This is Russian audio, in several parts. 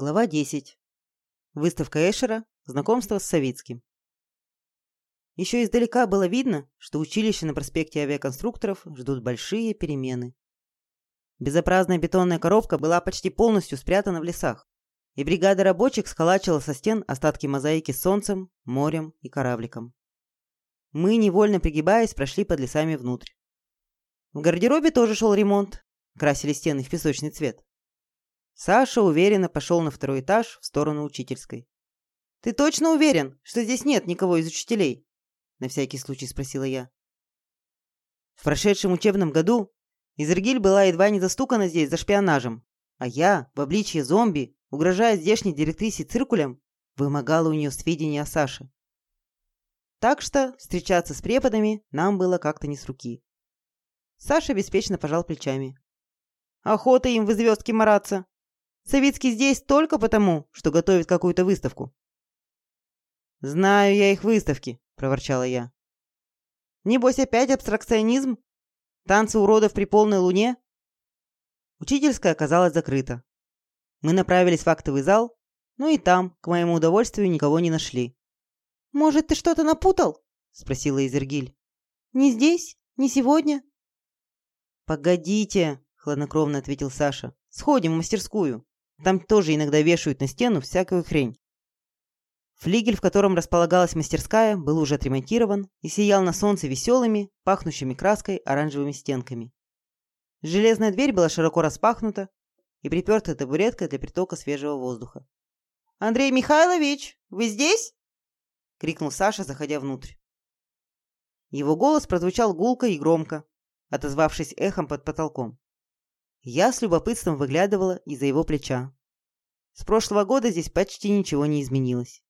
Глава 10. Выставка Эшера. Знакомство с Савицким. Еще издалека было видно, что училище на проспекте авиаконструкторов ждут большие перемены. Безобразная бетонная коробка была почти полностью спрятана в лесах, и бригада рабочих сколачивала со стен остатки мозаики с солнцем, морем и корабликом. Мы, невольно пригибаясь, прошли под лесами внутрь. В гардеробе тоже шел ремонт, красили стены в песочный цвет. Саша уверенно пошел на второй этаж в сторону учительской. «Ты точно уверен, что здесь нет никого из учителей?» На всякий случай спросила я. В прошедшем учебном году Изергиль была едва не застукана здесь за шпионажем, а я, в обличье зомби, угрожая здешней директрисе циркулем, вымогала у нее сведения о Саше. Так что встречаться с преподами нам было как-то не с руки. Саша беспечно пожал плечами. «Охота им в звездки мараться. Савицкий здесь только потому, что готовит какую-то выставку». «Знаю я их выставки», – проворчала я. «Небось опять абстракционизм? Танцы уродов при полной луне?» Учительская оказалась закрыта. Мы направились в актовый зал, но и там, к моему удовольствию, никого не нашли. «Может, ты что-то напутал?» – спросила Изергиль. «Не здесь? Не сегодня?» «Погодите», – хладнокровно ответил Саша. «Сходим в мастерскую». Там тоже иногда вешают на стену всякую хрень. Флигель, в котором располагалась мастерская, был уже отремонтирован и сиял на солнце веселыми, пахнущими краской оранжевыми стенками. Железная дверь была широко распахнута и приперта табуреткой для притока свежего воздуха. «Андрей Михайлович, вы здесь?» — крикнул Саша, заходя внутрь. Его голос прозвучал гулко и громко, отозвавшись эхом под потолком. Я с любопытством выглядывала из-за его плеча. С прошлого года здесь почти ничего не изменилось.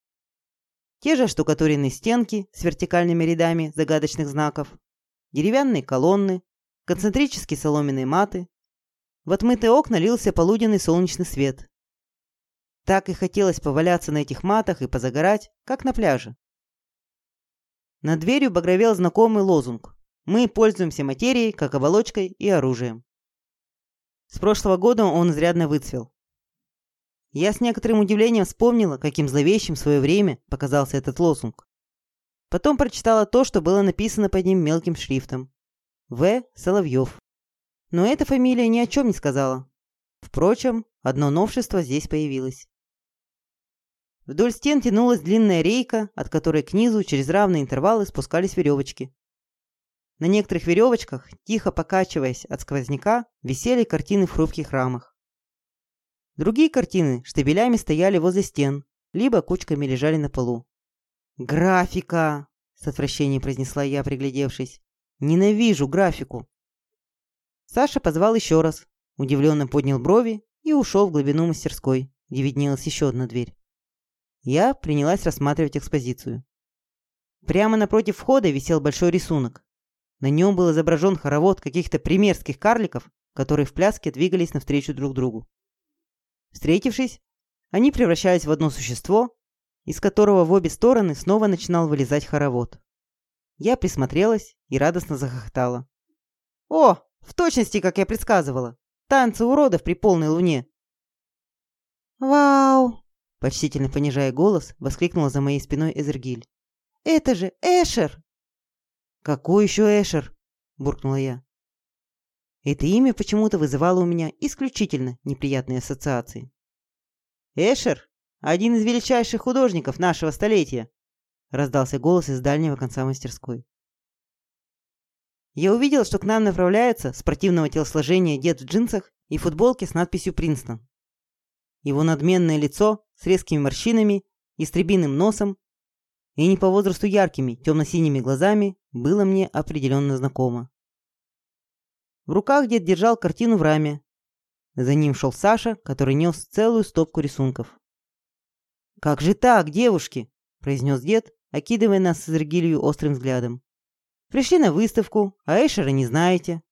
Те же штукатуренные стенки с вертикальными рядами загадочных знаков, деревянные колонны, концентрические соломенные маты. В отмытые окна лился полуденный солнечный свет. Так и хотелось поваляться на этих матах и позагорать, как на пляже. Над дверью багровел знакомый лозунг «Мы пользуемся материей, как оболочкой и оружием». С прошлого года он изрядно выцвел. Я с некоторым удивлением вспомнила, каким зловещим в свое время показался этот лозунг. Потом прочитала то, что было написано под ним мелким шрифтом. В. Соловьев. Но эта фамилия ни о чем не сказала. Впрочем, одно новшество здесь появилось. Вдоль стен тянулась длинная рейка, от которой к низу через равные интервалы спускались веревочки. На некоторых веревочках, тихо покачиваясь от сквозняка, висели картины в хрупких рамах. Другие картины штабелями стояли возле стен, либо кучками лежали на полу. «Графика!» – с отвращением произнесла я, приглядевшись. «Ненавижу графику!» Саша позвал еще раз, удивленно поднял брови и ушел в глубину мастерской, где виднелась еще одна дверь. Я принялась рассматривать экспозицию. Прямо напротив входа висел большой рисунок. На нем был изображен хоровод каких-то примерских карликов, которые в пляске двигались навстречу друг другу. Встретившись, они превращались в одно существо, из которого в обе стороны снова начинал вылезать хоровод. Я присмотрелась и радостно захохотала. «О, в точности, как я предсказывала! Танцы уродов при полной луне!» «Вау!» – почтительно понижая голос, воскликнула за моей спиной Эзергиль. «Это же Эшер!» «Какой еще Эшер?» – буркнула я. Это имя почему-то вызывало у меня исключительно неприятные ассоциации. «Эшер – один из величайших художников нашего столетия!» – раздался голос из дальнего конца мастерской. Я увидел, что к нам направляется спортивного телосложения дед в джинсах и футболке с надписью «Принстон». Его надменное лицо с резкими морщинами, истребиным носом и не по возрасту яркими темно-синими глазами было мне определенно знакомо. В руках дед держал картину в раме. За ним шел Саша, который нес целую стопку рисунков. «Как же так, девушки?» – произнес дед, окидывая нас с Иргилью острым взглядом. «Пришли на выставку, а Эшера не знаете».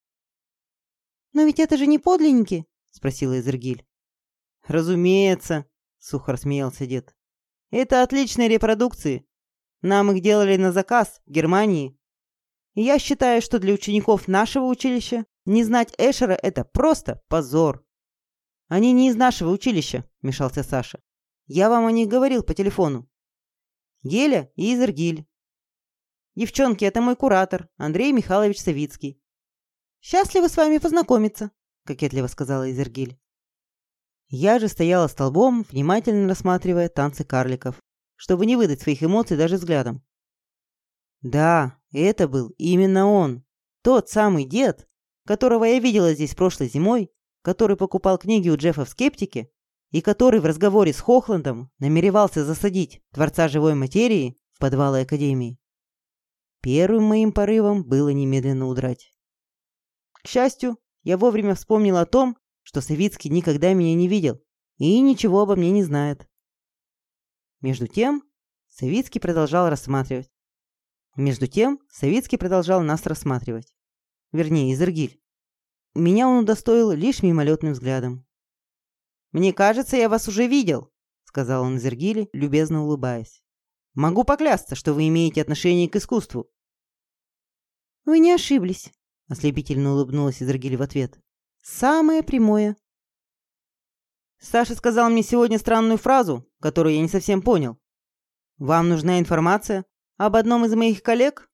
«Но ведь это же не подлинники?» – спросила Изергиль. «Разумеется», – сухо рассмеялся дед. «Это отличные репродукции, нам их делали на заказ в Германии. Я считаю, что для учеников нашего училища не знать Эшера – это просто позор. Они не из нашего училища», – вмешался Саша. «Я вам о них говорил по телефону. Геля и Изергиль. Девчонки, это мой куратор, Андрей Михайлович Савицкий. Счастливо с вами познакомиться», – кокетливо сказала Изергиль. Я же стояла столбом, внимательно рассматривая танцы карликов, чтобы не выдать своих эмоций даже взглядом. Да, это был именно он. Тот самый дед, которого я видела здесь прошлой зимой, который покупал книги у Джеффа в «Скептике» и который в разговоре с Хохландом намеревался засадить Творца живой материи в подвалы Академии. Первым моим порывом было немедленно удрать. К счастью, я вовремя вспомнил о том, что Савицкий никогда меня не видел и ничего обо мне не знает. Между тем, Савицкий продолжал рассматривать. Между тем, Савицкий продолжал нас рассматривать. Вернее, Изергиль. Меня он удостоил лишь мимолетным взглядом. «Мне кажется, я вас уже видел», — сказал он Изергиле, любезно улыбаясь. «Могу поклясться, что вы имеете отношение к искусству». «Вы не ошиблись», — ослепительно улыбнулась Изергиль в ответ. «Самое прямое». Саша сказал мне сегодня странную фразу, которую я не совсем понял. «Вам нужна информация об одном из моих коллег?»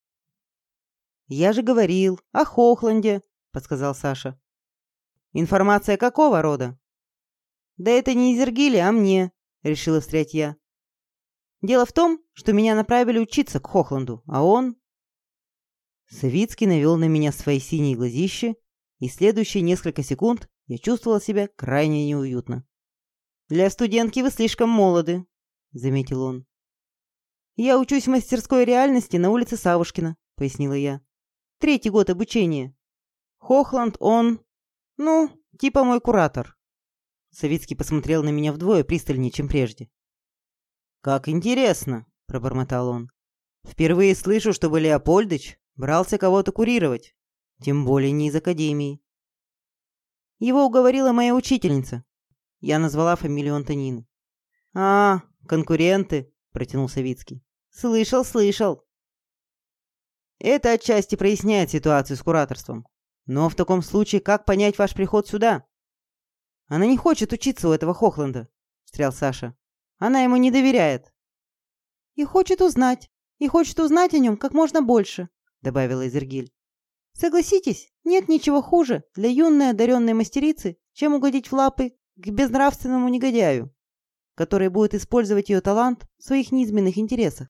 «Я же говорил о Хохланде», — подсказал Саша. «Информация какого рода?» «Да это не из Иргили, а мне», — решила встрять я. «Дело в том, что меня направили учиться к Хохланду, а он...» Савицкий навел на меня свои синие глазища, и следующие несколько секунд я чувствовала себя крайне неуютно. «Для студентки вы слишком молоды», — заметил он. «Я учусь в мастерской реальности на улице Савушкина», — пояснила я. «Третий год обучения. Хохланд, он... ну, типа мой куратор». Савицкий посмотрел на меня вдвое пристальнее, чем прежде. «Как интересно», — пробормотал он. «Впервые слышу, чтобы Леопольдыч брался кого-то курировать, тем более не из академии». Его уговорила моя учительница, я назвала фамилию Антонины. «А, конкуренты», — протянул Савицкий. «Слышал, слышал». Это отчасти проясняет ситуацию с кураторством. Но в таком случае как понять ваш приход сюда? Она не хочет учиться у этого Хохланда, встрял Саша. Она ему не доверяет. И хочет узнать, и хочет узнать о нем как можно больше, добавила Изергиль. Согласитесь, нет ничего хуже для юной одаренной мастерицы, чем угодить в лапы к безнравственному негодяю, который будет использовать ее талант в своих низменных интересах.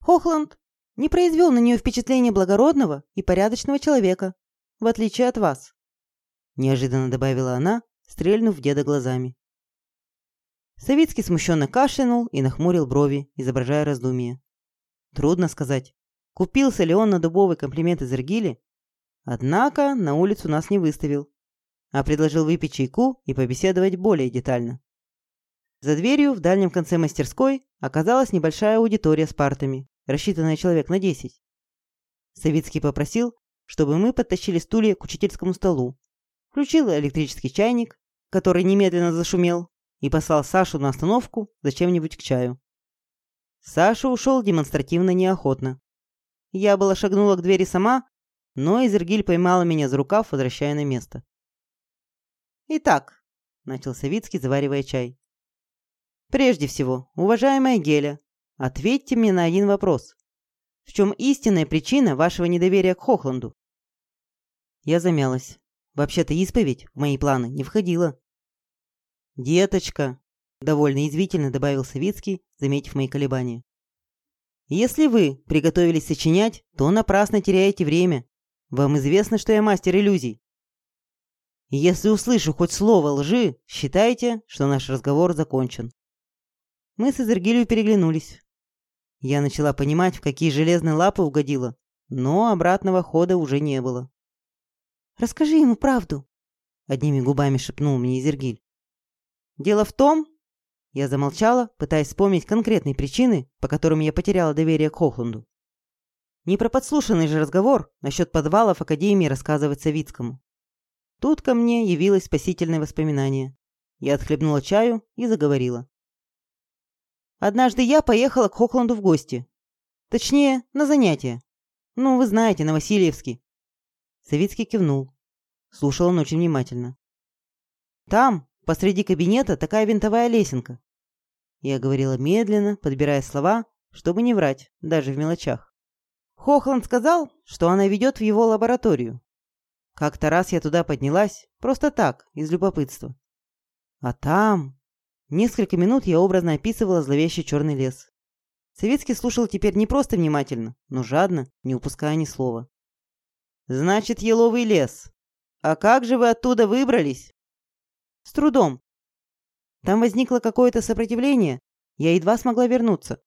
Хохланд не произвел на нее впечатление благородного и порядочного человека, в отличие от вас», – неожиданно добавила она, стрельнув деда глазами. Савицкий смущенно кашлянул и нахмурил брови, изображая раздумие. Трудно сказать, купился ли он на дубовый комплимент из Иргили, однако на улицу нас не выставил а предложил выпить чайку и побеседовать более детально. За дверью в дальнем конце мастерской оказалась небольшая аудитория с партами, рассчитанная человек на 10. Савицкий попросил, чтобы мы подтащили стулья к учительскому столу, включил электрический чайник, который немедленно зашумел, и послал Сашу на остановку за чем-нибудь к чаю. Саша ушел демонстративно неохотно. Я была шагнула к двери сама, но Изергиль поймала меня за рукав, возвращая на место. «Итак», — начал Савицкий, заваривая чай. «Прежде всего, уважаемая Геля, ответьте мне на один вопрос. В чем истинная причина вашего недоверия к Хохланду?» Я замялась. Вообще-то исповедь в мои планы не входила. «Деточка», — довольно извительно добавил Савицкий, заметив мои колебания. «Если вы приготовились сочинять, то напрасно теряете время. Вам известно, что я мастер иллюзий. Если услышу хоть слово лжи, считайте, что наш разговор закончен. Мы с Изергилью переглянулись. Я начала понимать, в какие железные лапы угодила, но обратного хода уже не было. «Расскажи ему правду», — одними губами шепнул мне Изергиль. «Дело в том...» Я замолчала, пытаясь вспомнить конкретные причины, по которым я потеряла доверие к Хохланду. Не про подслушанный же разговор насчет подвалов Академии рассказывать Савицкому. Тут ко мне явилось спасительное воспоминание. Я отхлебнула чаю и заговорила. Однажды я поехала к Хохланду в гости. Точнее, на занятия. Ну, вы знаете, на Васильевский. Савицкий кивнул. Слушал он очень внимательно. Там, посреди кабинета, такая винтовая лесенка. Я говорила медленно, подбирая слова, чтобы не врать, даже в мелочах. Хохланд сказал, что она ведет в его лабораторию. Как-то раз я туда поднялась, просто так, из любопытства. А там... Несколько минут я образно описывала зловещий черный лес. Советский слушал теперь не просто внимательно, но жадно, не упуская ни слова. «Значит, еловый лес. А как же вы оттуда выбрались?» «С трудом. Там возникло какое-то сопротивление, я едва смогла вернуться».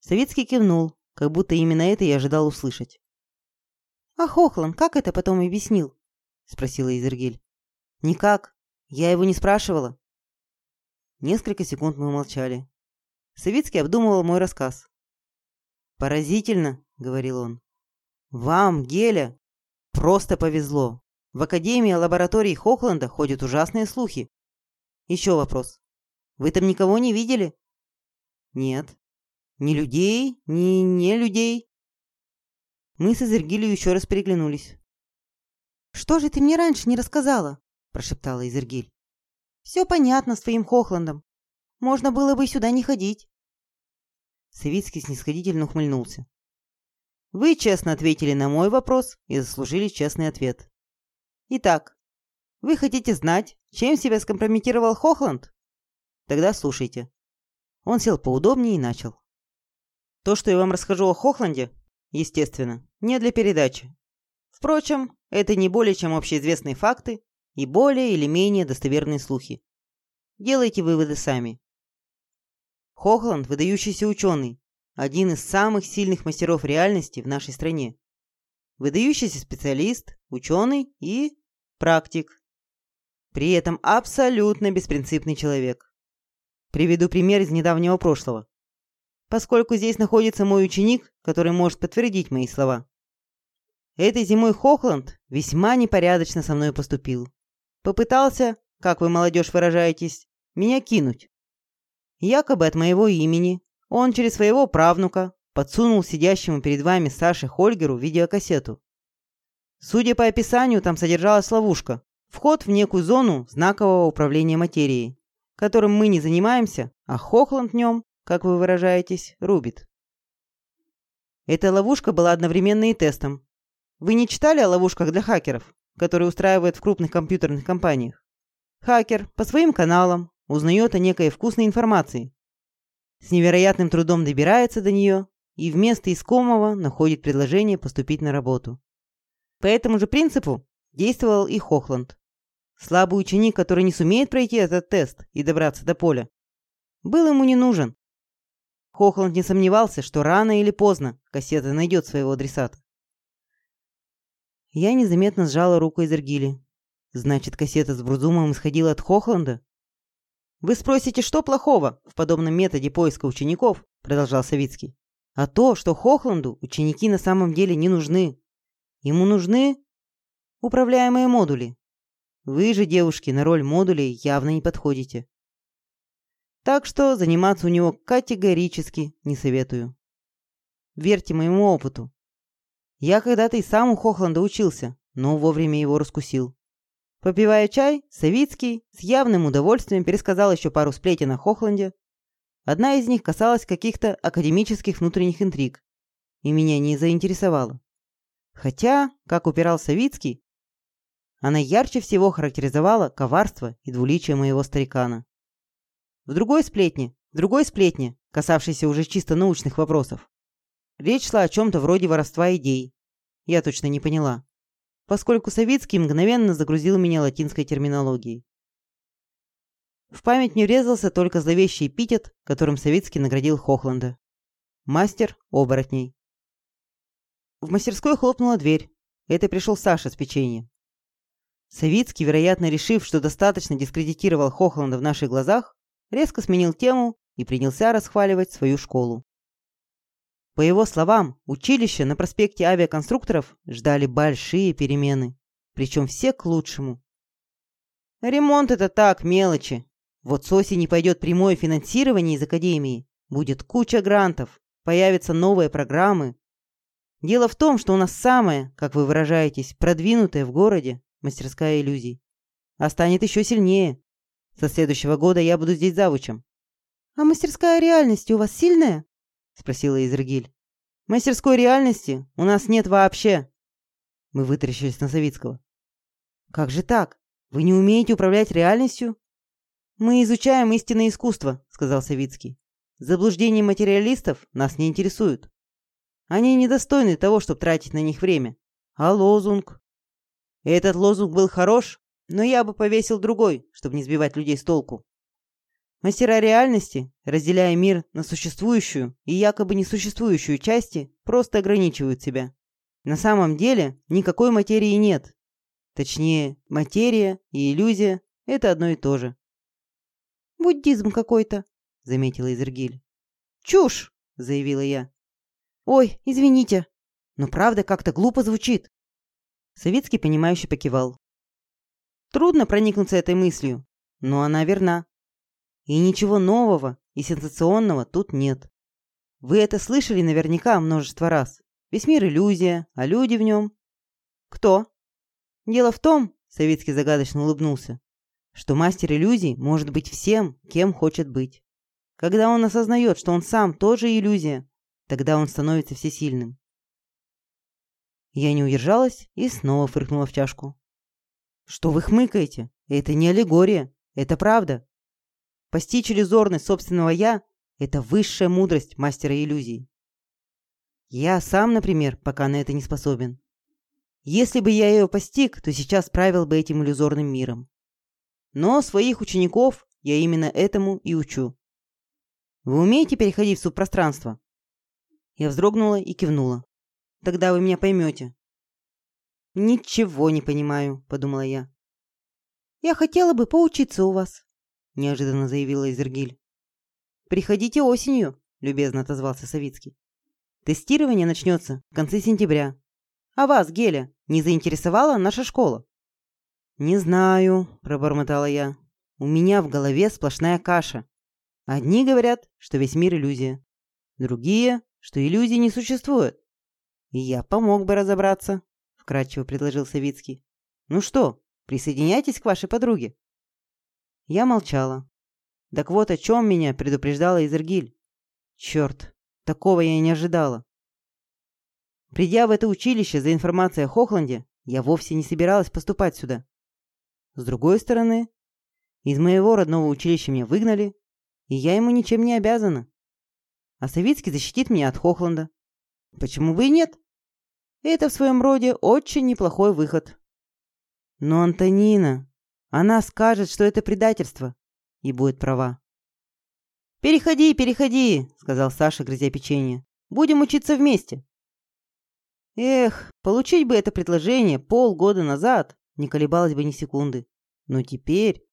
Советский кивнул, как будто именно это и ожидал услышать. «А Хохлан как это потом объяснил?» — спросила Изергиль. «Никак. Я его не спрашивала. Несколько секунд мы молчали. Савицкий обдумывал мой рассказ. «Поразительно», — говорил он. «Вам, Геля, просто повезло. В Академии лаборатории Хохланда ходят ужасные слухи. Еще вопрос. Вы там никого не видели?» «Нет. Ни людей, ни не людей». Мы с Изергилью еще раз переглянулись. «Что же ты мне раньше не рассказала?» – прошептала Изергиль. Все понятно с твоим Хохландом. Можно было бы сюда не ходить. Савицкий снисходительно ухмыльнулся. Вы честно ответили на мой вопрос и заслужили честный ответ. Итак, вы хотите знать, чем себя скомпрометировал Хохланд? Тогда слушайте. Он сел поудобнее и начал. То, что я вам расскажу о Хохланде, естественно, не для передачи. Впрочем, это не более чем общеизвестные факты, и более или менее достоверные слухи. Делайте выводы сами. Хохланд – выдающийся ученый, один из самых сильных мастеров реальности в нашей стране. Выдающийся специалист, ученый и практик. При этом абсолютно беспринципный человек. Приведу пример из недавнего прошлого. Поскольку здесь находится мой ученик, который может подтвердить мои слова. Этой зимой Хохланд весьма непорядочно со мной поступил. Попытался, как вы, молодежь, выражаетесь, меня кинуть. Якобы от моего имени он через своего правнука подсунул сидящему перед вами Саше Хольгеру видеокассету. Судя по описанию, там содержалась ловушка, вход в некую зону знакового управления материей, которым мы не занимаемся, а Хохланд в нем, как вы выражаетесь, рубит. Эта ловушка была одновременно и тестом. Вы не читали о ловушках для хакеров? который устраивает в крупных компьютерных компаниях. Хакер по своим каналам узнает о некой вкусной информации, с невероятным трудом добирается до нее и вместо искомого находит предложение поступить на работу. По этому же принципу действовал и Хохланд. Слабый ученик, который не сумеет пройти этот тест и добраться до поля, был ему не нужен. Хохланд не сомневался, что рано или поздно кассета найдет своего адресата. Я незаметно сжала руку Изергили. Значит, кассета с Брузумом исходила от Хохланда? Вы спросите, что плохого в подобном методе поиска учеников, продолжал Савицкий. А то, что Хохланду ученики на самом деле не нужны. Ему нужны управляемые модули. Вы же, девушки, на роль модулей явно не подходите. Так что заниматься у него категорически не советую. Верьте моему опыту. Я когда-то и сам у Хохланда учился, но вовремя его раскусил. Попивая чай, Савицкий с явным удовольствием пересказал еще пару сплетен о Хохланде. Одна из них касалась каких-то академических внутренних интриг, и меня не заинтересовала. Хотя, как упирал Савицкий, она ярче всего характеризовала коварство и двуличие моего старикана. В другой сплетне, в другой сплетне, касавшейся уже чисто научных вопросов, Речь шла о чем-то вроде воровства идей. Я точно не поняла. Поскольку Савицкий мгновенно загрузил меня латинской терминологией. В память мне врезался только зловещий эпитет, которым Савицкий наградил Хохланда. Мастер оборотней. В мастерской хлопнула дверь. Это пришел Саша с печеньем. Савицкий, вероятно, решив, что достаточно дискредитировал Хохланда в наших глазах, резко сменил тему и принялся расхваливать свою школу. По его словам, училище на проспекте авиаконструкторов ждали большие перемены, причем все к лучшему. Ремонт это так, мелочи. Вот с осени пойдет прямое финансирование из академии, будет куча грантов, появятся новые программы. Дело в том, что у нас самая, как вы выражаетесь, продвинутая в городе мастерская иллюзий. а станет еще сильнее. Со следующего года я буду здесь завучем». «А мастерская реальности у вас сильная?» — спросила Изергиль. «Мастерской реальности у нас нет вообще». Мы вытаращились на Савицкого. «Как же так? Вы не умеете управлять реальностью?» «Мы изучаем истинное искусство», — сказал Савицкий. «Заблуждения материалистов нас не интересуют. Они недостойны того, чтобы тратить на них время. А лозунг? Этот лозунг был хорош, но я бы повесил другой, чтобы не сбивать людей с толку. Мастера реальности, разделяя мир на существующую и якобы несуществующую части, просто ограничивают себя. На самом деле никакой материи нет. Точнее, материя и иллюзия – это одно и то же. «Буддизм какой-то», – заметила Изергиль. «Чушь!» – заявила я. «Ой, извините, но правда как-то глупо звучит». Савицкий, понимающе покивал. Трудно проникнуться этой мыслью, но она верна. И ничего нового и сенсационного тут нет. Вы это слышали наверняка множество раз. Весь мир иллюзия, а люди в нем... Кто? Дело в том, Савицкий загадочно улыбнулся, что мастер иллюзий может быть всем, кем хочет быть. Когда он осознает, что он сам тоже иллюзия, Тогда он становится всесильным. Я не удержалась и снова фыркнула в чашку. Что вы хмыкаете? Это не аллегория, это правда. Постичь иллюзорность собственного «я» — это высшая мудрость мастера иллюзий. Я сам, например, пока на это не способен. Если бы я ее постиг, то сейчас правил бы этим иллюзорным миром. Но своих учеников я именно этому и учу. Вы умеете переходить в субпространство? Я вздрогнула и кивнула. «Тогда вы меня поймете». «Ничего не понимаю», — подумала я. «Я хотела бы поучиться у вас», — неожиданно заявила Изергиль. «Приходите осенью», — любезно отозвался Савицкий. «Тестирование начнется в конце сентября. А вас, Геля, не заинтересовала наша школа?» «Не знаю», — пробормотала я. «У меня в голове сплошная каша. Одни говорят, что весь мир иллюзия. Другие, что иллюзий не существует. И я помог бы разобраться, вкратчиво предложил Савицкий. Ну что, присоединяйтесь к вашей подруге. Я молчала. Так вот о чем меня предупреждала Изергиль. Черт, такого я и не ожидала. Придя в это училище за информацией о Хохланде, я вовсе не собиралась поступать сюда. С другой стороны, из моего родного училища меня выгнали, и я ему ничем не обязана а Савицкий защитит меня от Хохланда. Почему бы и нет? Это в своем роде очень неплохой выход. Но Антонина, она скажет, что это предательство, и будет права. «Переходи, переходи», — сказал Саша, грызя печенье. «Будем учиться вместе». Эх, получить бы это предложение полгода назад, не колебалась бы ни секунды. Но теперь...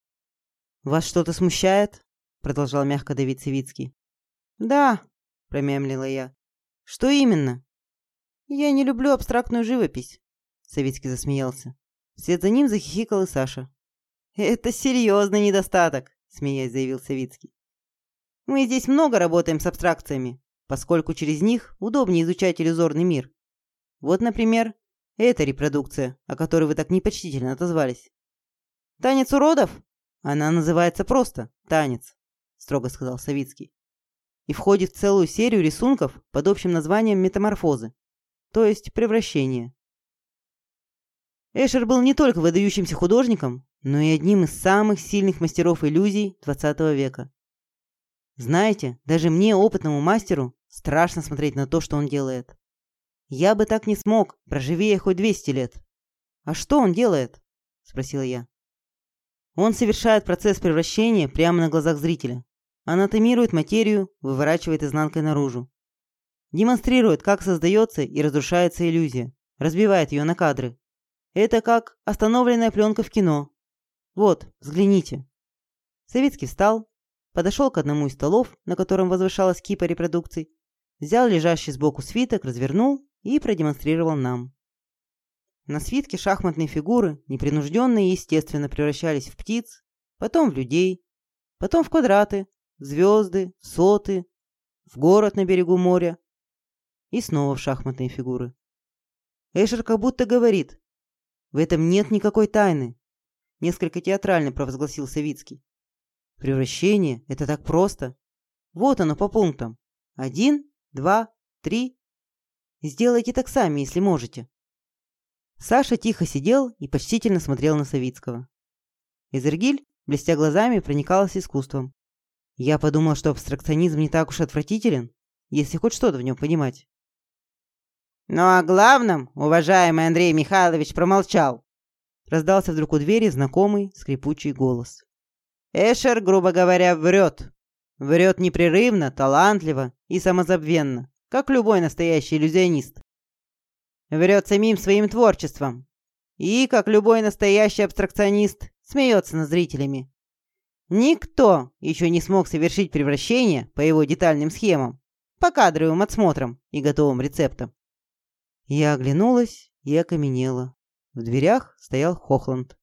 «Вас что-то смущает?» — продолжал мягко давить Савицкий. «Да», – промямлила я. «Что именно?» «Я не люблю абстрактную живопись», – Савицкий засмеялся. Вслед за ним захихикал и Саша. «Это серьезный недостаток», – смеясь заявил Савицкий. «Мы здесь много работаем с абстракциями, поскольку через них удобнее изучать иллюзорный мир. Вот, например, эта репродукция, о которой вы так непочтительно отозвались. «Танец уродов?» Она называется просто «Танец», – строго сказал Савицкий и входит в целую серию рисунков под общим названием метаморфозы, то есть превращение. Эшер был не только выдающимся художником, но и одним из самых сильных мастеров иллюзий XX века. Знаете, даже мне, опытному мастеру, страшно смотреть на то, что он делает. Я бы так не смог, проживи я хоть 200 лет. А что он делает? Спросила я. Он совершает процесс превращения прямо на глазах зрителя. Анатомирует материю, выворачивает изнанкой наружу. Демонстрирует, как создается и разрушается иллюзия. Разбивает ее на кадры. Это как остановленная пленка в кино. Вот, взгляните. Савицкий встал, подошел к одному из столов, на котором возвышалась кипа репродукций, взял лежащий сбоку свиток, развернул и продемонстрировал нам. На свитке шахматные фигуры, непринужденно и естественно, превращались в птиц, потом в людей, потом в квадраты, звезды, соты, в город на берегу моря и снова в шахматные фигуры. Эшер как будто говорит, в этом нет никакой тайны. Несколько театрально провозгласил Савицкий. Превращение – это так просто. Вот оно по пунктам. Один, два, три. Сделайте так сами, если можете. Саша тихо сидел и почтительно смотрел на Савицкого. Изергиль, блестя глазами, проникалась искусством. Я подумал, что абстракционизм не так уж отвратителен, если хоть что-то в нем понимать. «Ну о главном, уважаемый Андрей Михайлович, промолчал!» Раздался вдруг у двери знакомый скрипучий голос. Эшер, грубо говоря, врет. Врет непрерывно, талантливо и самозабвенно, как любой настоящий иллюзионист. Врет самим своим творчеством. И, как любой настоящий абстракционист, смеется над зрителями. Никто еще не смог совершить превращение по его детальным схемам, по кадровым отсмотрам и готовым рецептам. Я оглянулась и окаменела. В дверях стоял Хохланд.